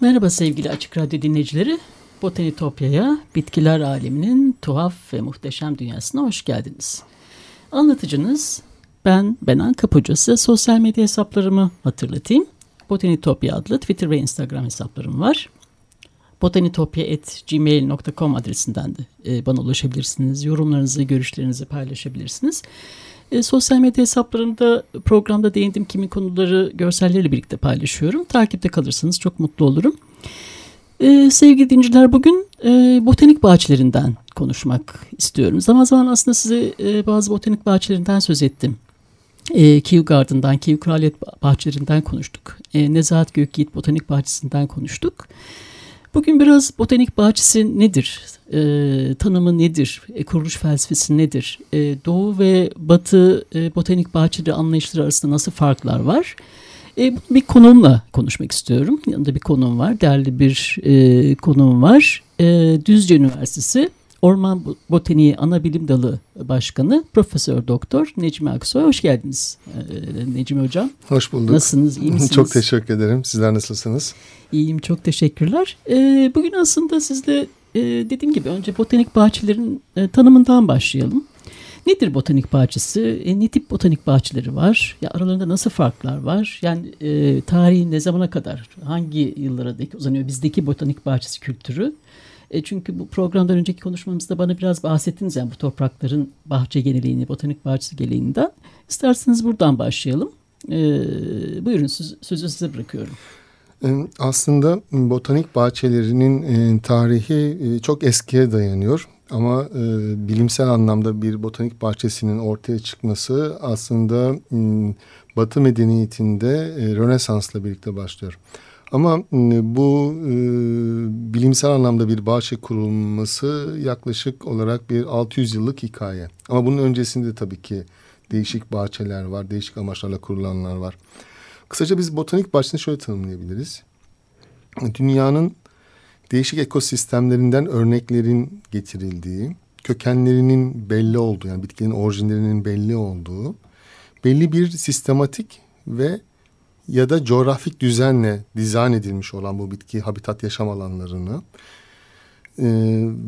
Merhaba sevgili Açık Radyo dinleyicileri. Botanitopya'ya, bitkiler aleminin tuhaf ve muhteşem dünyasına hoş geldiniz. Anlatıcınız ben Benan Kapucu. Size sosyal medya hesaplarımı hatırlatayım. Botanitopya adlı Twitter ve Instagram hesaplarım var. botanitopya.gmail.com adresinden de e, bana ulaşabilirsiniz. Yorumlarınızı, görüşlerinizi paylaşabilirsiniz. E, sosyal medya hesaplarımda programda değindiğim kimi konuları görsellerle birlikte paylaşıyorum. Takipte kalırsanız çok mutlu olurum. E, sevgili dinciler bugün e, botanik bahçelerinden konuşmak istiyorum. Zaman zaman aslında size e, bazı botanik bahçelerinden söz ettim. E, Kew Garden'dan, Kew Kraliyet Bahçelerinden konuştuk. E, Nezahat Gökyiğit Botanik Bahçesi'nden konuştuk. Bugün biraz botanik bahçesi nedir? E, tanımı nedir? E, kuruluş felsefesi nedir? E, Doğu ve Batı e, botanik bahçeleri anlayışları arasında nasıl farklar var? E, bir konumla konuşmak istiyorum. Yanında bir konum var. Değerli bir e, konum var. E, Düzce Üniversitesi Orman Botaniği Ana Bilim Dalı Başkanı Profesör Doktor Necmi Aksoy. Hoş geldiniz ee, Necmi Hocam. Hoş bulduk. Nasılsınız? İyi misiniz? çok teşekkür ederim. Sizler nasılsınız? İyiyim. Çok teşekkürler. Ee, bugün aslında sizle e, dediğim gibi önce botanik bahçelerin e, tanımından başlayalım. Nedir botanik bahçesi? E, ne tip botanik bahçeleri var? Ya aralarında nasıl farklar var? Yani e, tarihi ne zamana kadar, hangi yıllara dek uzanıyor bizdeki botanik bahçesi kültürü? E çünkü programdan önceki konuşmamızda bana biraz bahsettiniz yani bu toprakların bahçe geneliğini, botanik bahçesi geleneğinden. İsterseniz buradan başlayalım. E, buyurun söz, sözü size bırakıyorum. Aslında botanik bahçelerinin e, tarihi e, çok eskiye dayanıyor. Ama e, bilimsel anlamda bir botanik bahçesinin ortaya çıkması aslında e, Batı medeniyetinde e, Rönesans'la birlikte başlıyor. Ama bu e, bilimsel anlamda bir bahçe kurulması yaklaşık olarak bir 600 yıllık hikaye. Ama bunun öncesinde tabii ki değişik bahçeler var, değişik amaçlarla kurulanlar var. Kısaca biz botanik bahçesini şöyle tanımlayabiliriz. Dünyanın değişik ekosistemlerinden örneklerin getirildiği, kökenlerinin belli olduğu yani bitkilerin orijinlerinin belli olduğu, belli bir sistematik ve ya da coğrafik düzenle dizayn edilmiş olan bu bitki habitat yaşam alanlarını e,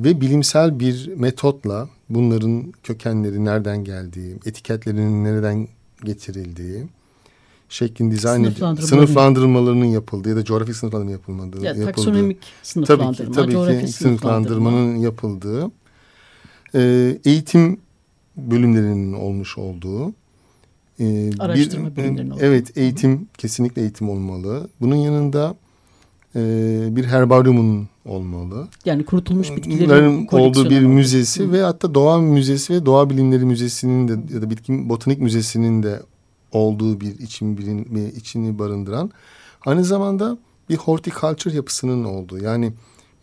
ve bilimsel bir metotla bunların kökenleri nereden geldiği, etiketlerinin nereden getirildiği, şeklin dizayn edildiği, sınıflandırmalarının yapıldığı ya da coğrafik sınıflandırma yapılmadığı, ya, yapıldığı. Taksonomik sınıflandırma, tabii ki, tabii ki sınıflandırmanın yapıldığı, e, eğitim bölümlerinin olmuş olduğu, ee, Araştırma bir, bölümlerinin Evet eğitim kesinlikle eğitim olmalı. Bunun yanında e, bir herbaryumun olmalı. Yani kurutulmuş bitkilerin olduğu bir müzesi Hı. ve hatta doğa müzesi ve doğa bilimleri müzesinin de ya da bitki botanik müzesinin de olduğu bir için bilim, içini barındıran aynı zamanda bir horticulture yapısının olduğu yani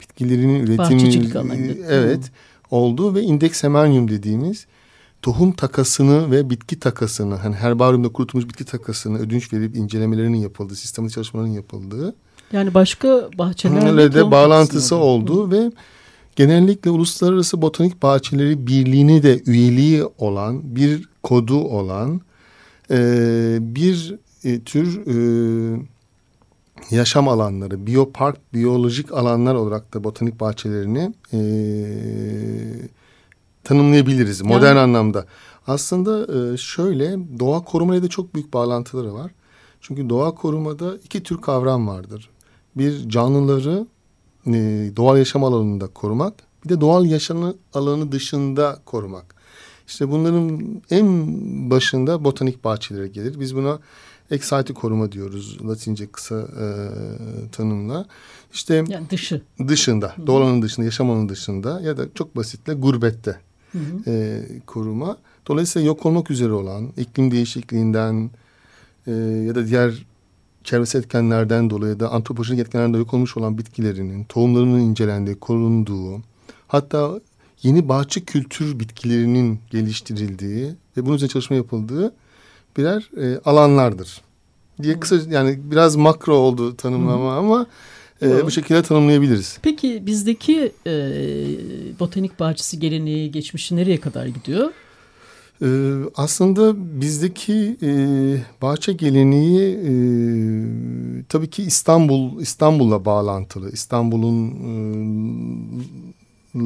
bitkilerinin üretimi evet Hı. olduğu ve indeks semanium dediğimiz tohum takasını ve bitki takasını hani herbaryumda kurutulmuş bitki takasını ödünç verip incelemelerinin yapıldığı, sistematik çalışmaların yapıldığı. Yani başka bahçelerle de bağlantısı olduğu ve genellikle Uluslararası Botanik Bahçeleri Birliği'ne de üyeliği olan bir kodu olan e, bir e, tür e, yaşam alanları, biyopark, biyolojik alanlar olarak da botanik bahçelerini e, tanımlayabiliriz modern yani. anlamda. Aslında e, şöyle doğa korumayla da çok büyük bağlantıları var. Çünkü doğa korumada iki tür kavram vardır. Bir canlıları e, doğal yaşam alanında korumak, bir de doğal yaşam alanı dışında korumak. İşte bunların en başında botanik bahçelere gelir. Biz buna Exite koruma diyoruz Latince kısa e, tanımla. İşte yani dışı. Dışında, doğal alanın dışında, yaşam alanının dışında ya da çok basitle gurbette hı hı. E, koruma. Dolayısıyla yok olmak üzere olan iklim değişikliğinden e, ya da diğer çevresel etkenlerden dolayı da antropolojik etkenlerden yok olmuş olan bitkilerinin, tohumlarının incelendiği, korunduğu, hatta yeni bahçe kültür bitkilerinin geliştirildiği ve bunun üzerine çalışma yapıldığı birer e, alanlardır. Diye kısa yani biraz makro oldu tanımlama Hı. ama e, bu şekilde tanımlayabiliriz. Peki bizdeki e, botanik bahçesi geleneği geçmişi nereye kadar gidiyor? Ee, aslında bizdeki e, bahçe geleneği e, tabii ki İstanbul İstanbul'la bağlantılı. İstanbul'un e,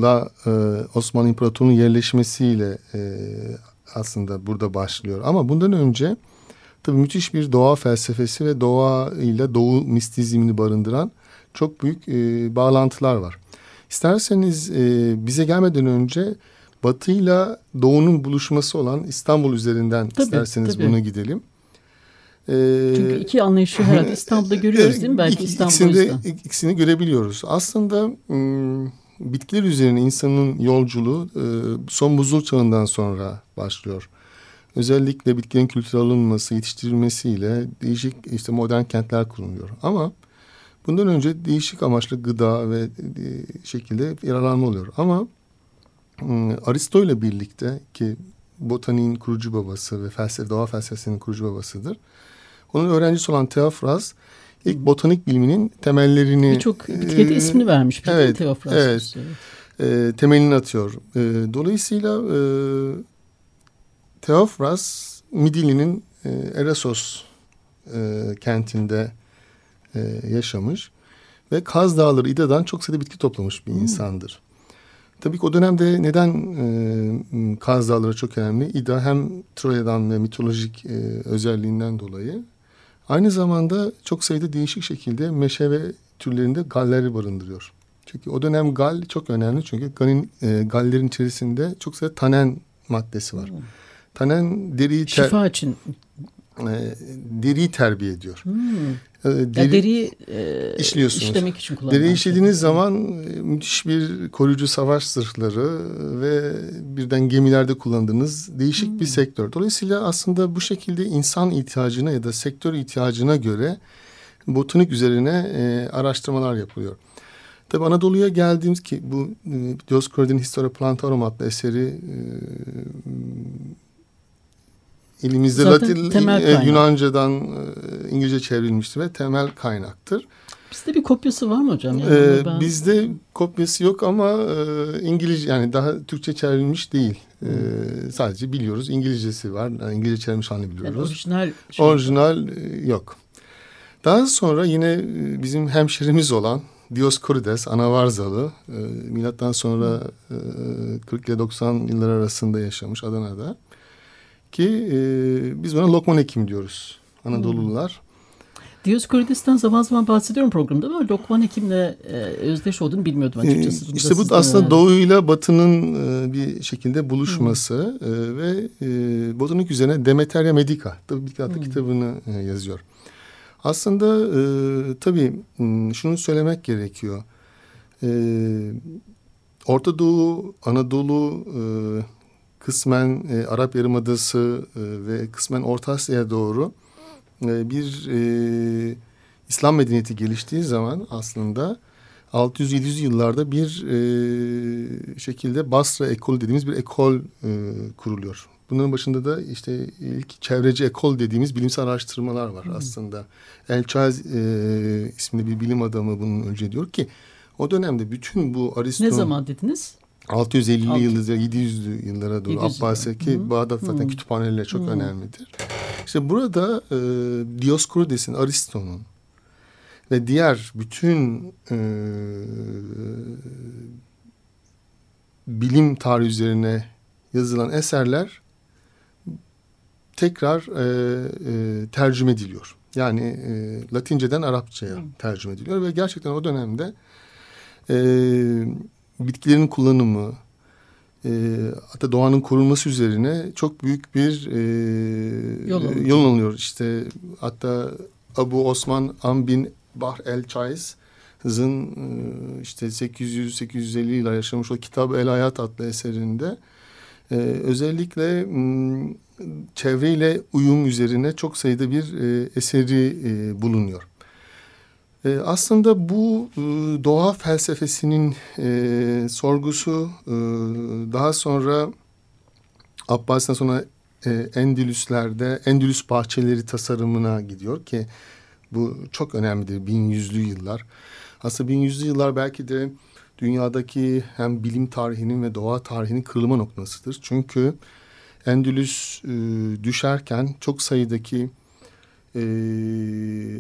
la e, Osmanlı İmparatorluğu'nun yerleşmesiyle e, aslında burada başlıyor. Ama bundan önce tabii müthiş bir doğa felsefesi ve doğa ile doğu mistizmini barındıran çok büyük e, bağlantılar var. İsterseniz e, bize gelmeden önce batıyla doğunun buluşması olan İstanbul üzerinden tabii, isterseniz tabii. buna gidelim. Ee, Çünkü iki anlayışı herhalde İstanbul'da görüyoruz değil mi? Belki İstanbul'da. İkisini, ikisini görebiliyoruz. Aslında bitkiler üzerine insanın yolculuğu e, son buzul çağından sonra başlıyor. Özellikle bitkilerin kültüre alınması, yetiştirilmesiyle değişik işte modern kentler kuruluyor. Ama bundan önce değişik amaçlı gıda ve e, şekilde yararlanma oluyor. Ama Aristo ile birlikte ki botaniğin kurucu babası ve felsefe, doğa felsefesinin kurucu babasıdır. Onun öğrencisi olan Theophras ilk botanik biliminin temellerini... Birçok etikete e, ismini vermiş. Evet, Theophras. Evet. E, temelini atıyor. E, dolayısıyla e, Theophras Midilli'nin e, Eresos e, kentinde e, yaşamış ve Kaz Dağları İda'dan çok sayıda bitki toplamış bir hmm. insandır. Tabii ki o dönemde neden e, Kaz Dağları çok önemli? İda hem Troya'dan ve mitolojik e, özelliğinden dolayı aynı zamanda çok sayıda değişik şekilde meşe ve türlerinde galleri barındırıyor. Çünkü o dönem gal çok önemli çünkü galin, e, gallerin içerisinde çok sayıda tanen maddesi var. Hmm. Tanen deriyi... Ter, Şifa için e, deriyi terbiye ediyor. Hmm. E, deri, ya deriyi e, işliyorsunuz. işlemek için kullanılan. Deriyi işlediğiniz şey. zaman e, müthiş bir koruyucu savaş zırhları ve birden gemilerde kullandığınız değişik hmm. bir sektör. Dolayısıyla aslında bu şekilde insan ihtiyacına ya da sektör ihtiyacına göre botanik üzerine e, araştırmalar yapılıyor. Tabi Anadolu'ya geldiğimiz ki bu e, Dioscorid'in Historia Plantarum adlı eseri e, elimizde Zaten Latin e, Yunanca'dan e, İngilizce çevrilmiştir ve temel kaynaktır. Bizde bir kopyası var mı hocam? Yani ee, ben... Bizde kopyası yok ama e, İngilizce yani daha Türkçe çevrilmiş değil. E, sadece biliyoruz İngilizcesi var. Yani İngilizce çevrilmiş halini biliyoruz. Yani orijinal şey orijinal e, yok. Daha sonra yine e, bizim hemşerimiz olan Dioskorides Anavarzalı e, milattan sonra e, 40 ile 90 yıllar arasında yaşamış Adana'da. Ki e, biz buna Lokman Hekim diyoruz Anadolulular. Hmm. Zaman zaman bahsediyorum programda ama Lokman Hekim'le e, özdeş olduğunu bilmiyordum açıkçası. Ee, işte bu aslında yani. doğuyla batının e, bir şekilde buluşması hmm. e, ve e, botanik üzerine Demeteria Medica tabii bir hmm. kitabını e, yazıyor. Aslında e, tabii şunu söylemek gerekiyor. E, Orta Doğu, Anadolu, e, kısmen e, Arap Yarımadası e, ve kısmen Orta Asya'ya doğru e, bir e, İslam medeniyeti geliştiği zaman aslında 600-700 yıllarda bir e, şekilde Basra ekol dediğimiz bir ekol e, kuruluyor. Bunların başında da işte ilk çevreci ekol dediğimiz bilimsel araştırmalar var hmm. aslında. El Chaz e, isimli bir bilim adamı bunun önce diyor ki o dönemde bütün bu Aristo... Ne zaman dediniz? 650'li yıllara 700'lü yıllara doğru Abbasiye ki Bağdat zaten Hı. kütüphaneleri çok Hı. önemlidir. İşte burada e, Dioscorides'in, Aristo'nun ve diğer bütün e, bilim tarihi üzerine yazılan eserler tekrar e, e, tercüme ediliyor. Yani e, Latinceden Arapçaya tercüme ediliyor ve gerçekten o dönemde e, bitkilerin kullanımı, e, hatta doğanın korunması üzerine çok büyük bir e, yol, e, yol alınıyor. İşte hatta Abu Osman Ambin Bahr el Chaiz'ın e, işte 800-850 yıllar yaşamış o Kitab El Hayat adlı eserinde e, özellikle çevreyle uyum üzerine çok sayıda bir e, eseri e, bulunuyor. E, aslında bu e, doğa felsefesinin e, sorgusu e, daha sonra Abbas'tan sonra e, Endülüsler'de Endülüs bahçeleri tasarımına gidiyor ki bu çok önemlidir bin yüzlü yıllar. Aslında bin yüzlü yıllar belki de dünyadaki hem bilim tarihinin ve doğa tarihinin kırılma noktasıdır. Çünkü Endülüs e, düşerken çok sayıdaki e,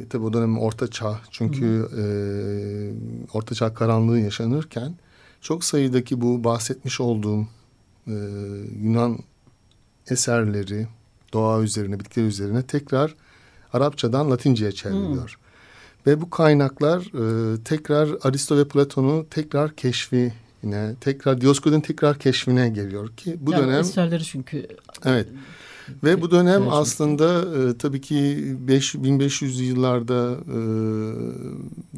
tabi o dönem Orta Çağ çünkü e, Orta Çağ karanlığı yaşanırken çok sayıdaki bu bahsetmiş olduğum e, Yunan eserleri doğa üzerine, bitkiler üzerine tekrar Arapçadan Latince'ye çevriliyor. Hmm. Ve bu kaynaklar e, tekrar Aristo ve Platon'u tekrar keşfi yine tekrar Dioskud'un tekrar keşfine geliyor ki bu yani dönem eserleri çünkü evet ve bu dönem aslında e, tabii ki 5, 1500'lü yıllarda e,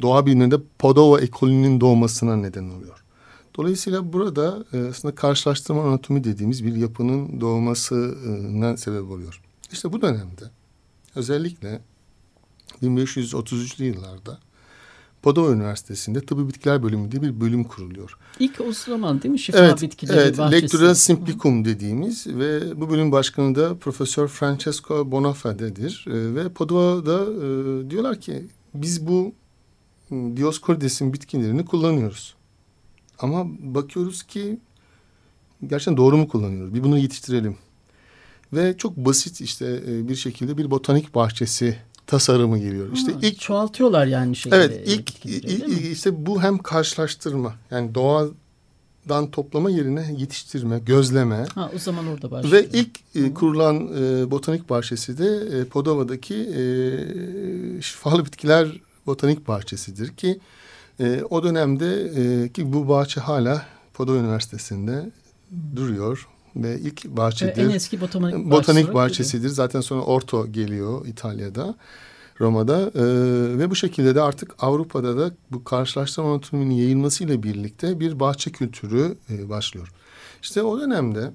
doğa bilimlerinde Padova ekolünün doğmasına neden oluyor. Dolayısıyla burada e, aslında karşılaştırma anatomi dediğimiz bir yapının doğmasına sebep oluyor. İşte bu dönemde özellikle 1533'lü yıllarda Padova Üniversitesi'nde Tıbbi Bitkiler Bölümü diye bir bölüm kuruluyor. İlk o zaman değil mi? Şifa evet, bitkileri evet, bahçesi. Lectura Simplicum dediğimiz ve bu bölüm başkanı da Profesör Francesco Bonafade'dir. E, ve Padova'da e, diyorlar ki biz bu Dioscorides'in bitkilerini kullanıyoruz. Ama bakıyoruz ki gerçekten doğru mu kullanıyoruz? Bir bunu yetiştirelim. Ve çok basit işte e, bir şekilde bir botanik bahçesi tasarımı geliyor. İşte ha, ilk çoğaltıyorlar yani şeyleri. Evet, ilk, ilk işte bu hem karşılaştırma yani doğadan toplama yerine yetiştirme, gözleme. Ha, o zaman orada başlıyor. Ve ilk e, kurulan e, botanik bahçesi de e, Podova'daki e, şifalı bitkiler botanik bahçesidir ki e, o dönemde e, ki bu bahçe hala Podova Üniversitesi'nde duruyor ve ilk bahçedir. En eski botanik, botanik bahçesidir. Zaten sonra Orto geliyor İtalya'da. Roma'da e, ve bu şekilde de artık Avrupa'da da bu karşılaştırma anatominin yayılmasıyla birlikte bir bahçe kültürü e, başlıyor. İşte o dönemde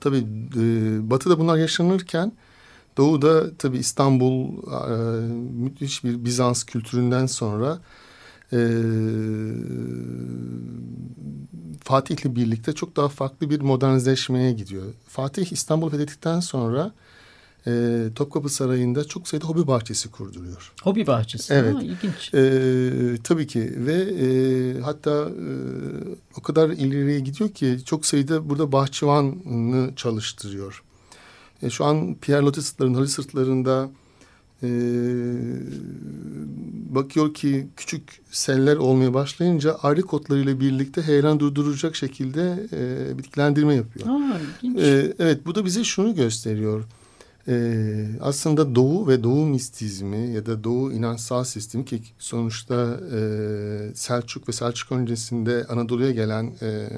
tabii e, Batı'da bunlar yaşanırken Doğu'da tabii İstanbul e, müthiş bir Bizans kültüründen sonra e, Fatih'le birlikte çok daha farklı bir modernleşmeye gidiyor. Fatih İstanbul fethettikten sonra e, Topkapı Sarayı'nda çok sayıda hobi bahçesi kurduruyor. Hobi bahçesi. Evet. Ha, ilginç. E, tabii ki ve e, hatta e, o kadar ileriye gidiyor ki çok sayıda burada bahçıvanı çalıştırıyor. E, şu an Pierre Loti sırtlarında, Halı sırtlarında e, bakıyor ki küçük seller olmaya başlayınca ayrı kotlarıyla birlikte heyelan durduracak şekilde e, bitkilendirme yapıyor. Aa, e, evet bu da bize şunu gösteriyor. E, aslında Doğu ve Doğu mistizmi ya da Doğu inançsal sistemi ki sonuçta e, Selçuk ve Selçuk öncesinde Anadolu'ya gelen e, e,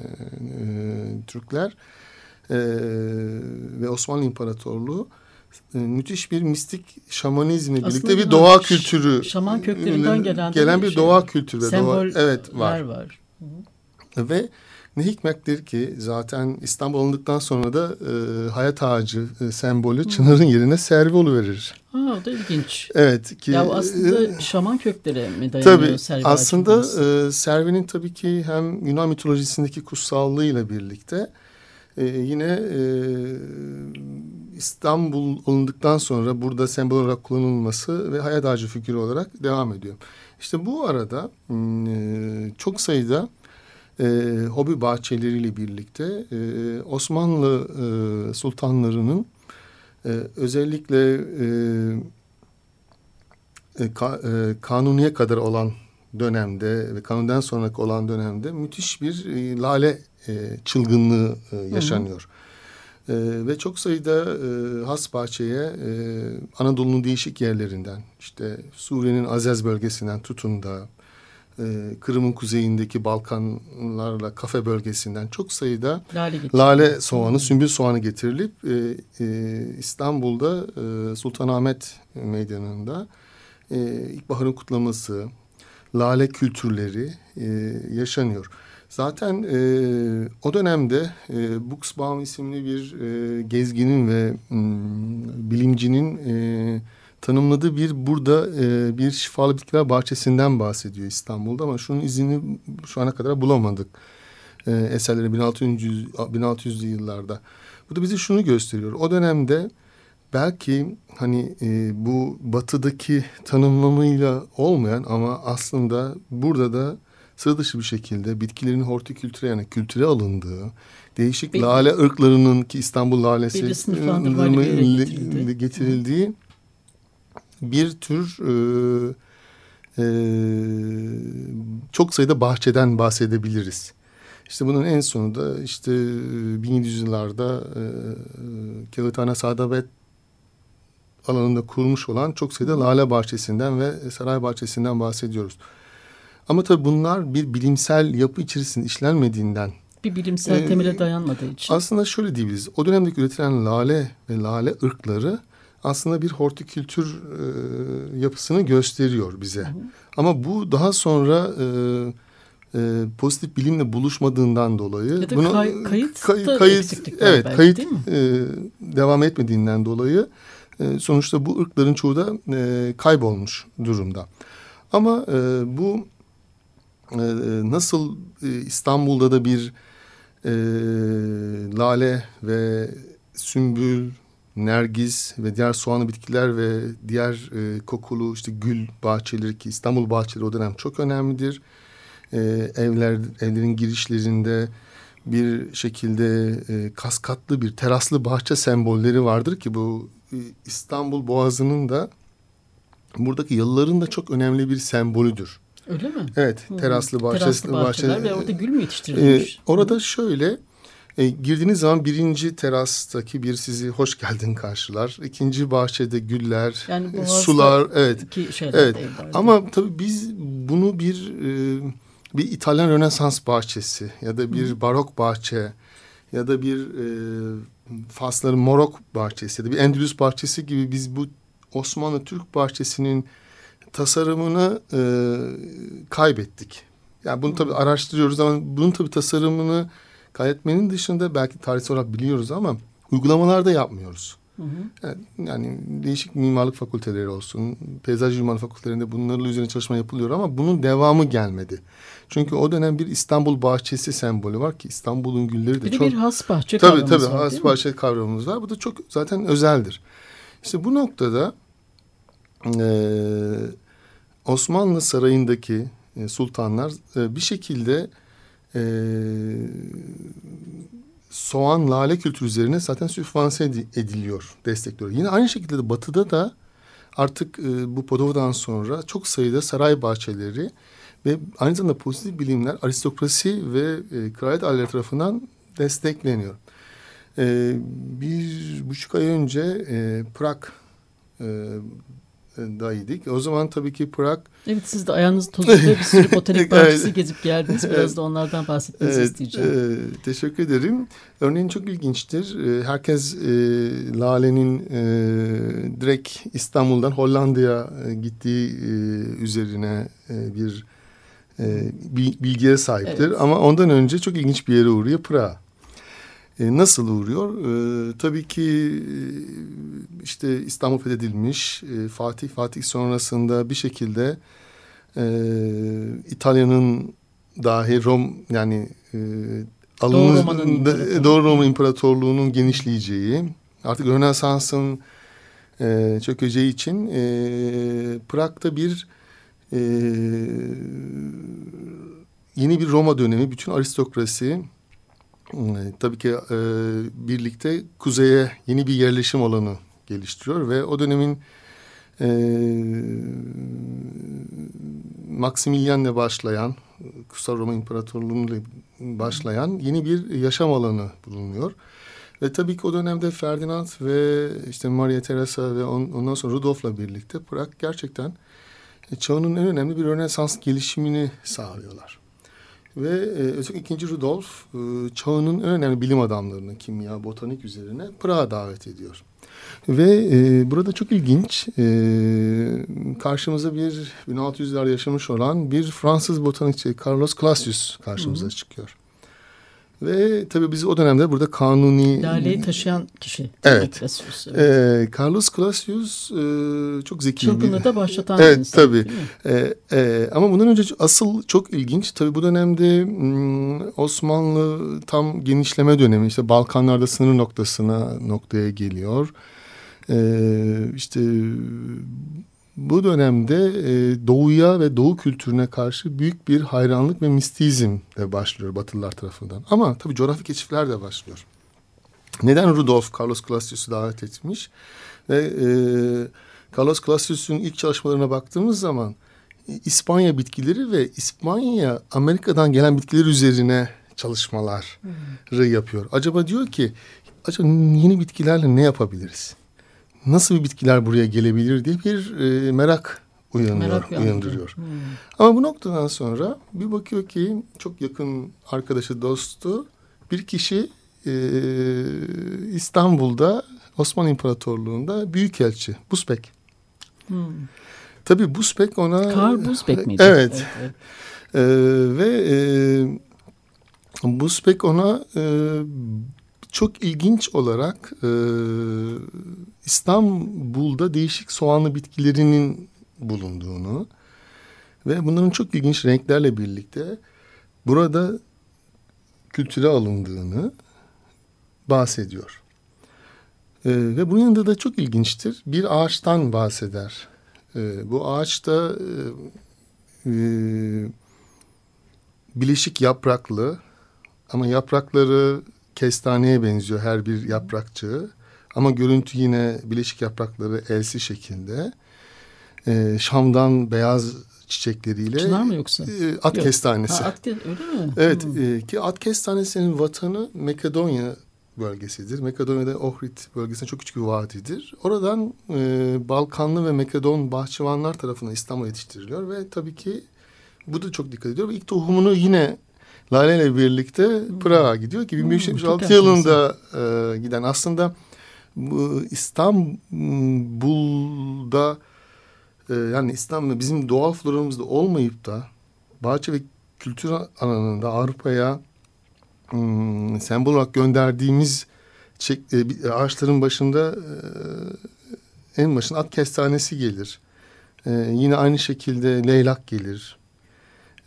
Türkler e, ve Osmanlı İmparatorluğu müthiş bir mistik şamanizmle birlikte bir doğa kültürü şaman köklerinden gelen gelen bir şey, doğa kültürü doğa evet var. var. Ve ne hikmettir ki zaten İstanbul alındıktan sonra da e, hayat ağacı e, sembolü Hı. Çınar'ın yerine servi verir. Ha o da ilginç. Evet ki ya aslında e, şaman köklere mi dayanıyor tabii, servi Aslında e, servinin tabii ki hem Yunan mitolojisindeki kutsallığıyla birlikte e, yine e, İstanbul alındıktan sonra burada sembol olarak kullanılması ve hayat ağacı fikri olarak devam ediyor. İşte bu arada hmm, e, çok sayıda e, hobi bahçeleriyle birlikte e, Osmanlı e, sultanlarının e, özellikle e, e, ka, e, kanuniye kadar olan dönemde ve kanundan sonraki olan dönemde müthiş bir e, lale e, çılgınlığı e, yaşanıyor. Hı hı. E, ve çok sayıda e, has bahçeye e, Anadolu'nun değişik yerlerinden işte Suriye'nin Azez bölgesinden tutun da e, Kırım'ın kuzeyindeki Balkanlarla kafe bölgesinden çok sayıda lale, lale soğanı, sümbül soğanı getirilip e, e, İstanbul'da e, Sultanahmet Meydanı'nda e, ilkbaharın kutlaması, lale kültürleri e, yaşanıyor. Zaten e, o dönemde e, Buxbaum isimli bir e, gezginin ve m, bilimcinin e, tanımladığı bir burada e, bir şifalı bitkiler bahçesinden bahsediyor İstanbul'da ama şunun izini şu ana kadar bulamadık. E, eserleri 1600 1600'lü yıllarda. Bu da bize şunu gösteriyor. O dönemde belki hani e, bu batıdaki tanımlamayla olmayan ama aslında burada da sıra dışı bir şekilde bitkilerin hortikültüre yani kültüre alındığı, değişik Belli. lale ırklarının ki İstanbul lalesi getirildiği, getirildiği bir tür e, e, çok sayıda bahçeden bahsedebiliriz. İşte bunun en sonu da işte 1700'lerde e, Kağıthane Sadabet alanında kurulmuş olan çok sayıda lale bahçesinden ve saray bahçesinden bahsediyoruz. Ama tabii bunlar bir bilimsel yapı içerisinde işlenmediğinden bir bilimsel e, temele dayanmadığı için. Aslında şöyle diyebiliriz. O dönemde üretilen lale ve lale ırkları aslında bir hortikültür e, yapısını gösteriyor bize. Hı hı. Ama bu daha sonra e, e, pozitif bilimle buluşmadığından dolayı ya da bunu kay, kayıt kay, kayıt evet belki, kayıt e, devam etmediğinden dolayı e, sonuçta bu ırkların çoğu da e, kaybolmuş durumda. Ama e, bu e, nasıl e, İstanbul'da da bir e, lale ve sümbül nergis ve diğer soğanlı bitkiler ve diğer e, kokulu işte gül bahçeleri ki İstanbul bahçeleri o dönem çok önemlidir. E, evler evlerin girişlerinde bir şekilde e, kaskatlı bir teraslı bahçe sembolleri vardır ki bu e, İstanbul Boğazı'nın da buradaki yalıların da çok önemli bir sembolüdür. Öyle mi? Evet, teraslı bahçe, teraslı bahçeler bahçe, ve orada gül mü yetiştirilmiş? E, orada şöyle e, girdiğiniz zaman birinci terastaki bir sizi hoş geldin karşılar. İkinci bahçede güller, yani e, sular, evet. Evet. Ama tabii biz bunu bir e, bir İtalyan Rönesans bahçesi ya da bir Hı. barok bahçe ya da bir e, Fasların Morok bahçesi ya da bir Endülüs bahçesi gibi biz bu Osmanlı Türk bahçesinin tasarımını e, kaybettik. Yani bunu tabii araştırıyoruz ama bunun tabii tasarımını kaydetmenin dışında belki tarihsel olarak biliyoruz ama uygulamalarda yapmıyoruz. Hı hı. Yani, yani değişik mimarlık fakülteleri olsun, peyzaj mimarlık fakültelerinde bunlarla üzerine çalışma yapılıyor ama bunun devamı gelmedi. Çünkü o dönem bir İstanbul bahçesi sembolü var ki İstanbul'un gülleri de bir çok... Bir has bahçe tabii, kavramımız tabii, var has bahçe kavramımız var. Bu da çok zaten özeldir. İşte bu noktada e, Osmanlı Sarayı'ndaki e, sultanlar e, bir şekilde e, soğan lale kültürü üzerine zaten sübvanse ediliyor, destekliyor. Yine aynı şekilde de batıda da artık e, bu Podova'dan sonra çok sayıda saray bahçeleri ve aynı zamanda pozitif bilimler aristokrasi ve e, kraliyet aileleri tarafından destekleniyor. E, bir buçuk ay önce e, Prag e, dayıydık. O zaman tabii ki Prag... Evet siz de ayağınız tozuyla bir sürü botanik bahçesi evet. gezip geldiniz. Biraz da onlardan bahsetmenizi evet, isteyeceğim. E, teşekkür ederim. Örneğin çok ilginçtir. E, herkes e, Lale'nin e, direkt İstanbul'dan Hollanda'ya e, gittiği e, üzerine e, bir e, bilgiye sahiptir. Evet. Ama ondan önce çok ilginç bir yere uğruyor Prag. E, nasıl uğruyor? E, tabii ki e, işte İstanbul fethedilmiş. E, Fatih Fatih sonrasında bir şekilde e, İtalya'nın dahi Rom yani e, Doğu Roma'nın Doğu Roma İmparatorluğu'nun genişleyeceği artık Rönesans'ın e, çökeceği için e, Prag'da bir e, yeni bir Roma dönemi bütün aristokrasi tabii ki e, birlikte kuzeye yeni bir yerleşim alanı geliştiriyor ve o dönemin e, Maximilian'le başlayan Kutsal Roma İmparatorluğu'yla başlayan yeni bir yaşam alanı bulunuyor. Ve tabii ki o dönemde Ferdinand ve işte Maria Teresa ve on, ondan sonra Rudolf'la birlikte Prag gerçekten e, çağının en önemli bir Rönesans gelişimini sağlıyorlar. Ve e, özellikle ikinci Rudolf e, çağının en önemli bilim adamlarını kimya, botanik üzerine Prag'a davet ediyor. Ve e, burada çok ilginç e, karşımıza bir 1600'lerde yaşamış olan bir Fransız botanikçi Carlos Clasius karşımıza Hı -hı. çıkıyor. Ve tabii biz o dönemde burada kanuni... Lale'yi taşıyan kişi. Evet. Clasius, evet. Ee, Carlos Clasius e, çok zeki. Çılgınlığı da başlatan evet, insan. Tabii. Ee, e, ama bundan önce asıl çok ilginç. Tabii bu dönemde hmm, Osmanlı tam genişleme dönemi. işte Balkanlarda sınır noktasına noktaya geliyor. Ee, işte bu dönemde e, doğuya ve doğu kültürüne karşı büyük bir hayranlık ve mistizm de başlıyor Batılılar tarafından. Ama tabii coğrafi keşifler de başlıyor. Neden Rudolf Carlos Clasius'u davet etmiş? Ve e, Carlos Clasius'un ilk çalışmalarına baktığımız zaman e, İspanya bitkileri ve İspanya Amerika'dan gelen bitkiler üzerine çalışmaları hmm. yapıyor. Acaba diyor ki acaba yeni bitkilerle ne yapabiliriz? Nasıl bir bitkiler buraya gelebilir diye bir e, merak uyanıyor, merak uyandırıyor. Hmm. Ama bu noktadan sonra bir bakıyor ki çok yakın arkadaşı, dostu bir kişi e, İstanbul'da Osmanlı İmparatorluğu'nda büyükelçi Busbek. Hmm. Tabii Busbek ona... Karl Busbek miydi? Evet. evet, evet. E, ve e, Busbek ona e, çok ilginç olarak e, İstanbul'da değişik soğanlı bitkilerinin bulunduğunu ve bunların çok ilginç renklerle birlikte burada kültüre alındığını bahsediyor. E, ve bunun yanında da çok ilginçtir. Bir ağaçtan bahseder. E, bu ağaçta e, e, bileşik yapraklı ama yaprakları kestaneye benziyor her bir yaprakçığı. Ama görüntü yine bileşik yaprakları elsi şekilde. Ee, Şam'dan beyaz çiçekleriyle. Çınar mı yoksa? E, at Yok. kestanesi. Ha, at, öyle mi? Evet hmm. e, ki at kestanesinin vatanı Makedonya bölgesidir. Makedonya'da Ohrid bölgesinde çok küçük bir vadidir. Oradan e, Balkanlı ve Makedon bahçıvanlar tarafından İstanbul'a yetiştiriliyor ve tabii ki bu da çok dikkat ediyor. İlk tohumunu yine Lale ile birlikte hmm. Prag'a gidiyor ki 1576 hmm, yılında e, giden aslında bu İstanbul'da e, yani İstanbul'da bizim doğal floramızda olmayıp da bahçe ve kültür alanında Avrupa'ya hmm, sembol olarak gönderdiğimiz çek, e, ağaçların başında e, en başında at kestanesi gelir. E, yine aynı şekilde leylak gelir.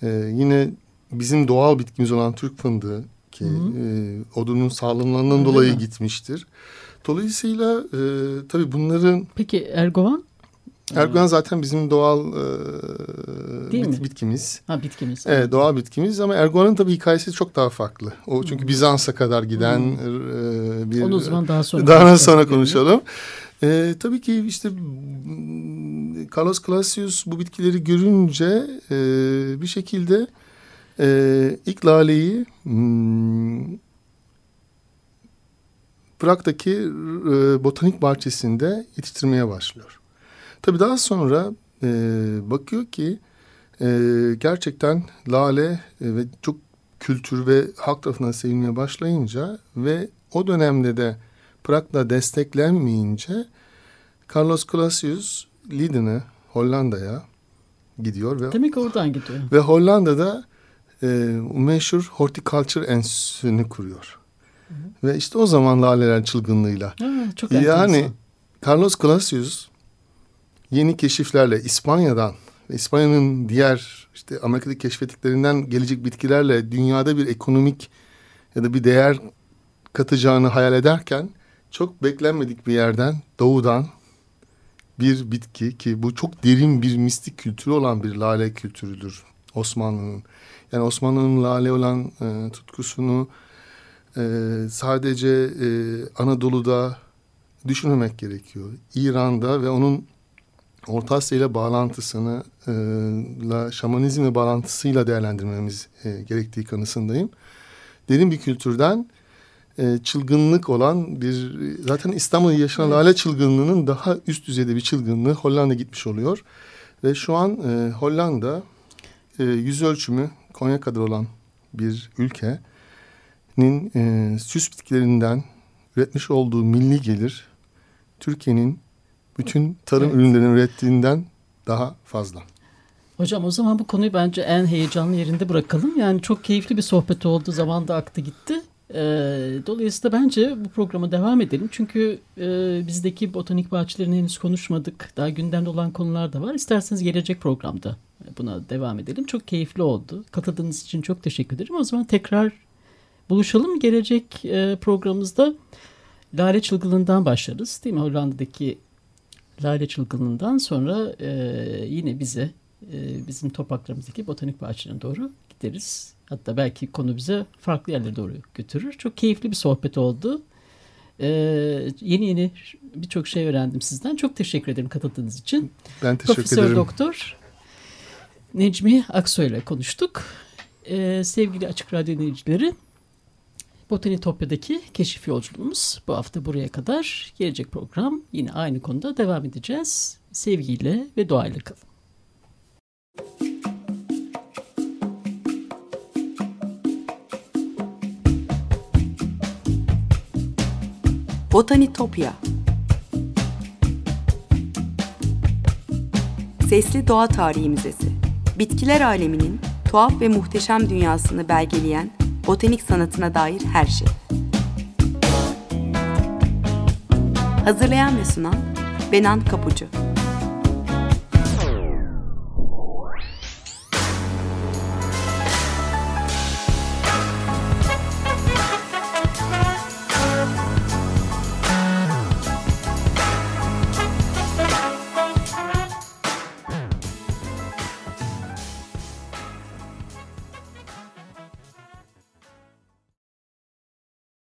E, yine bizim doğal bitkimiz olan Türk fındığı ki e, odunun sağlamlığından dolayı mi? gitmiştir. Dolayısıyla e, tabii bunların... Peki Ergovan? Ergovan zaten bizim doğal e, Değil bit, mi? bitkimiz. Ha bitkimiz. Evet doğal bitkimiz ama Ergovan'ın tabii hikayesi çok daha farklı. O çünkü hmm. Bizans'a kadar giden hmm. e, bir... Onu zaman daha sonra Daha sonra konuşalım. E, tabii ki işte Carlos Clasius bu bitkileri görünce e, bir şekilde e, ilk laleyi hmm, Prag'daki e, botanik bahçesinde yetiştirmeye başlıyor. Tabii daha sonra e, bakıyor ki e, gerçekten lale e, ve çok kültür ve halk tarafından sevilmeye başlayınca ve o dönemde de Prag'da desteklenmeyince Carlos Clasius Leiden'e Hollanda'ya gidiyor ve Demek oradan gidiyor. Ve Hollanda'da e, meşhur Horticulture Enstitüsü'nü kuruyor. Hı hı. Ve işte o zaman laleler çılgınlığıyla. Ha, çok yani enteresan. Carlos Clasius yeni keşiflerle İspanya'dan İspanya'nın diğer işte Amerika'daki keşfettiklerinden gelecek bitkilerle dünyada bir ekonomik ya da bir değer katacağını hayal ederken çok beklenmedik bir yerden doğudan bir bitki ki bu çok derin bir mistik kültürü olan bir lale kültürüdür Osmanlı'nın. Yani Osmanlı'nın lale olan e, tutkusunu e, sadece e, Anadolu'da düşünmemek gerekiyor. İran'da ve onun Orta Asya ile bağlantısını, e, la, şamanizmle bağlantısıyla değerlendirmemiz e, gerektiği kanısındayım. Derin bir kültürden e, çılgınlık olan bir zaten İstanbul'da yaşanan evet. lale çılgınlığının daha üst düzeyde bir çılgınlığı Hollanda gitmiş oluyor. Ve şu an e, Hollanda e, yüz ölçümü Konya kadar olan bir ülkenin e, süs bitkilerinden üretmiş olduğu milli gelir Türkiye'nin bütün tarım evet. ürünlerini ürettiğinden daha fazla. Hocam o zaman bu konuyu bence en heyecanlı yerinde bırakalım. Yani çok keyifli bir sohbet oldu. Zaman da aktı gitti. E, dolayısıyla bence bu programa devam edelim. Çünkü e, bizdeki botanik bahçelerini henüz konuşmadık. Daha gündemde olan konular da var. İsterseniz gelecek programda buna devam edelim. Çok keyifli oldu. Katıldığınız için çok teşekkür ederim. O zaman tekrar buluşalım. Gelecek e, programımızda lale çılgınlığından başlarız. Değil mi? Hollanda'daki lale çılgınlığından sonra e, yine bize e, bizim topraklarımızdaki botanik bahçelerine doğru gideriz. Hatta belki konu bize farklı yerlere doğru götürür. Çok keyifli bir sohbet oldu. Ee, yeni yeni birçok şey öğrendim sizden. Çok teşekkür ederim katıldığınız için. Ben teşekkür Profesör ederim. Doktor Necmi Aksoy ile konuştuk. Ee, sevgili Açık Radyo dinleyicileri, Botanitopya'daki keşif yolculuğumuz bu hafta buraya kadar. Gelecek program yine aynı konuda devam edeceğiz. Sevgiyle ve doğayla kalın. Botanitopya Sesli Doğa Tarihi Müzesi Bitkiler aleminin tuhaf ve muhteşem dünyasını belgeleyen botanik sanatına dair her şey. Hazırlayan ve sunan Benan Kapucu